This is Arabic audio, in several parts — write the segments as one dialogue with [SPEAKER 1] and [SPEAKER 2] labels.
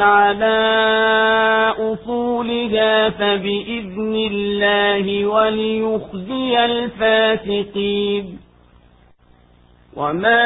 [SPEAKER 1] على أصولها فبإذن الله وليخزي الفاسقين وما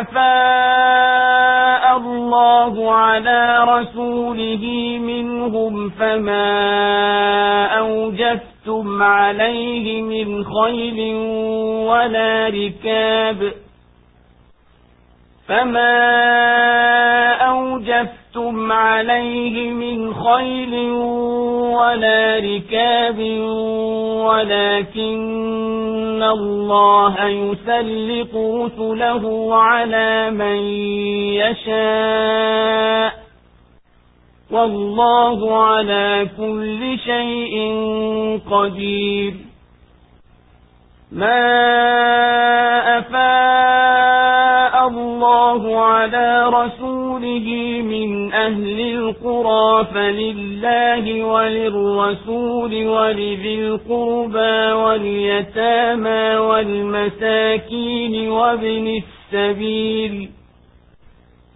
[SPEAKER 1] أفاء الله على رسوله منهم فما أوجفتم عليه من خيل ولا ركاب فما أوجفتم عليه من خيل ولا ركاب ولكن الله يسلق رسله على من يشاء. والله على كل شيء قدير. ما القرى فلله وللرسول ولذي القربى واليتامى والمساكين وابن السبيل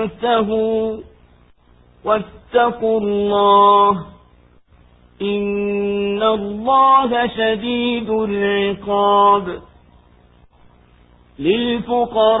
[SPEAKER 1] فانتهوا واتقوا الله إن الله شديد العقاب للفقراء